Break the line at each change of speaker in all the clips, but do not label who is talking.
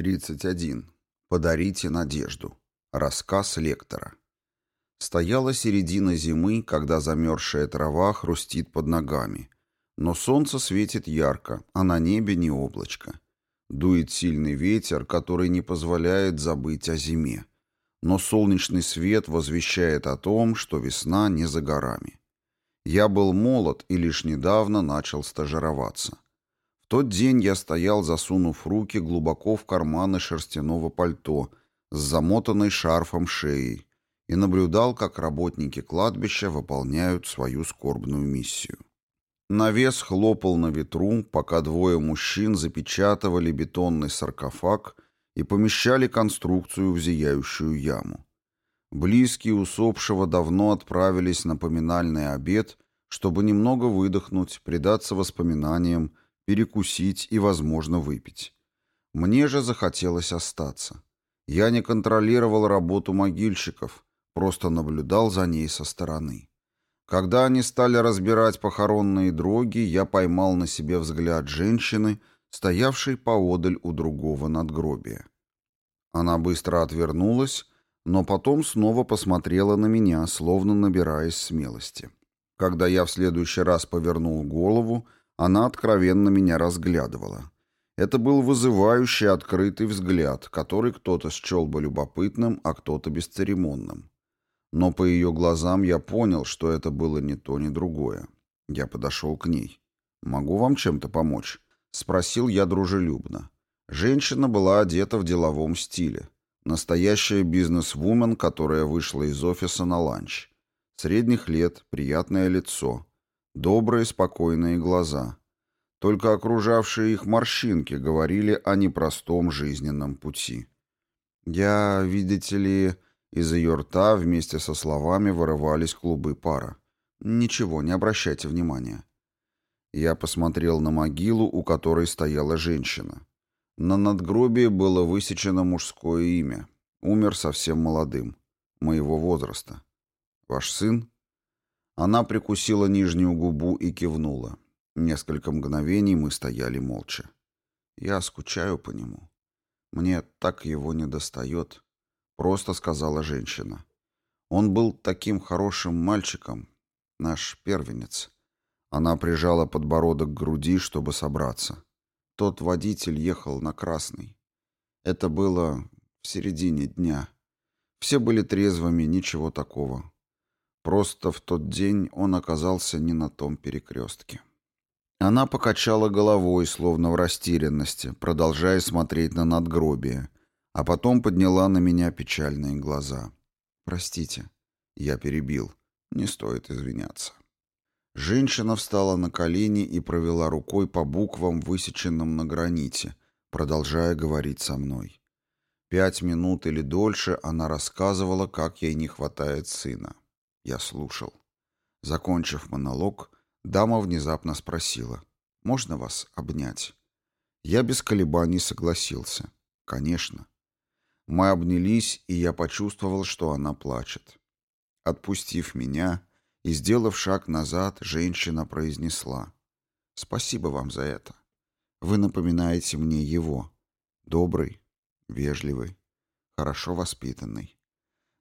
31. Подарите надежду. Рассказ лектора. Стояла середина зимы, когда замерзшая трава хрустит под ногами. Но солнце светит ярко, а на небе не облачко. Дует сильный ветер, который не позволяет забыть о зиме. Но солнечный свет возвещает о том, что весна не за горами. Я был молод и лишь недавно начал стажироваться тот день я стоял, засунув руки глубоко в карманы шерстяного пальто с замотанной шарфом шеей и наблюдал, как работники кладбища выполняют свою скорбную миссию. Навес хлопал на ветру, пока двое мужчин запечатывали бетонный саркофаг и помещали конструкцию в зияющую яму. Близкие усопшего давно отправились на поминальный обед, чтобы немного выдохнуть, предаться воспоминаниям перекусить и, возможно, выпить. Мне же захотелось остаться. Я не контролировал работу могильщиков, просто наблюдал за ней со стороны. Когда они стали разбирать похоронные дроги, я поймал на себе взгляд женщины, стоявшей поодаль у другого надгробия. Она быстро отвернулась, но потом снова посмотрела на меня, словно набираясь смелости. Когда я в следующий раз повернул голову, она откровенно меня разглядывала. Это был вызывающий открытый взгляд, который кто-то счел бы любопытным, а кто-то бесцеремонным. Но по ее глазам я понял, что это было ни то, ни другое. Я подошел к ней. «Могу вам чем-то помочь?» — спросил я дружелюбно. Женщина была одета в деловом стиле. Настоящая бизнес-вумен, которая вышла из офиса на ланч. Средних лет, приятное лицо — Добрые, спокойные глаза. Только окружавшие их морщинки говорили о непростом жизненном пути. Я, видите ли, из ее рта вместе со словами вырывались клубы пара. Ничего, не обращайте внимания. Я посмотрел на могилу, у которой стояла женщина. На надгробии было высечено мужское имя. Умер совсем молодым, моего возраста. Ваш сын? Она прикусила нижнюю губу и кивнула. Несколько мгновений мы стояли молча. Я скучаю по нему. Мне так его не достает, просто сказала женщина. Он был таким хорошим мальчиком, наш первенец. Она прижала подбородок к груди, чтобы собраться. Тот водитель ехал на красный. Это было в середине дня. Все были трезвыми, ничего такого. Просто в тот день он оказался не на том перекрестке. Она покачала головой, словно в растерянности, продолжая смотреть на надгробие, а потом подняла на меня печальные глаза. «Простите». Я перебил. Не стоит извиняться. Женщина встала на колени и провела рукой по буквам, высеченным на граните, продолжая говорить со мной. Пять минут или дольше она рассказывала, как ей не хватает сына. Я слушал. Закончив монолог, дама внезапно спросила. «Можно вас обнять?» Я без колебаний согласился. «Конечно». Мы обнялись, и я почувствовал, что она плачет. Отпустив меня и сделав шаг назад, женщина произнесла. «Спасибо вам за это. Вы напоминаете мне его. Добрый, вежливый, хорошо воспитанный.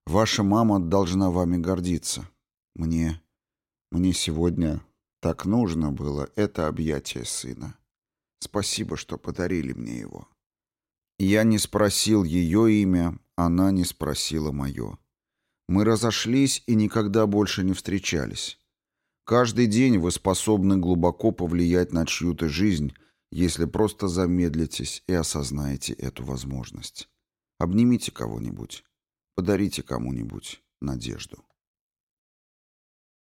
Ваша мама должна вами гордиться. Мне... Мне сегодня так нужно было это объятие сына. Спасибо, что подарили мне его. Я не спросил ее имя, она не спросила мое. Мы разошлись и никогда больше не встречались. Каждый день вы способны глубоко повлиять на чью-то жизнь, если просто замедлитесь и осознаете эту возможность. Обнимите кого-нибудь. Подарите кому-нибудь надежду.